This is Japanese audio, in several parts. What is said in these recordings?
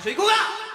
谁哭啦？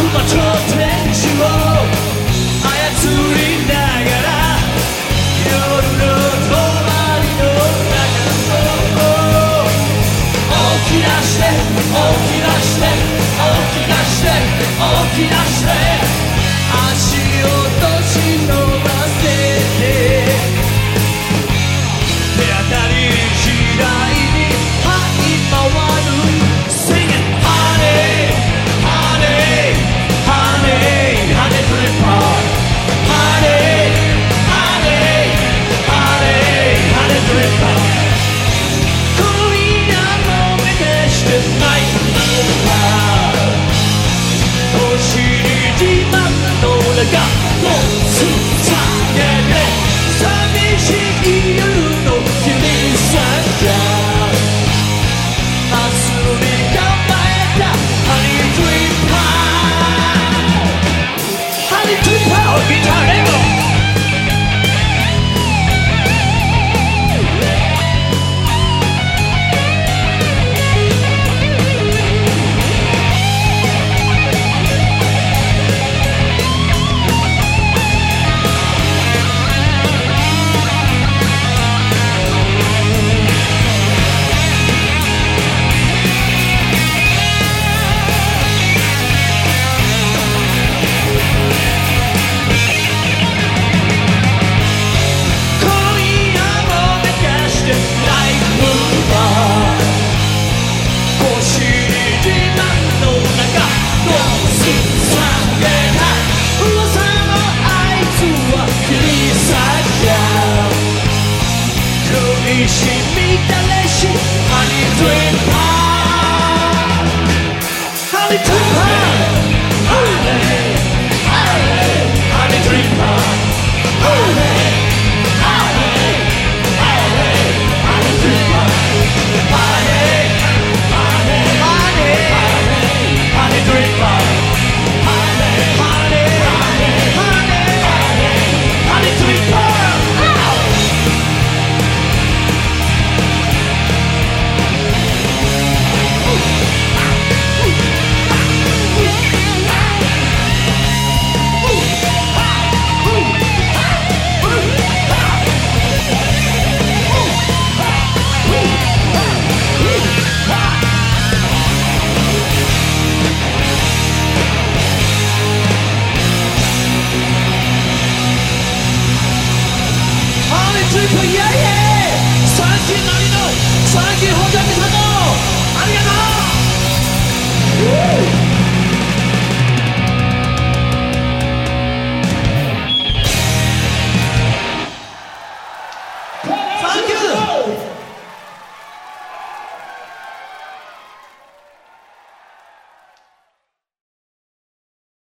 操りながら夜の泊まりの中を起きなして起きなして起きなして起きなして Go! Hey! 木なりの佐補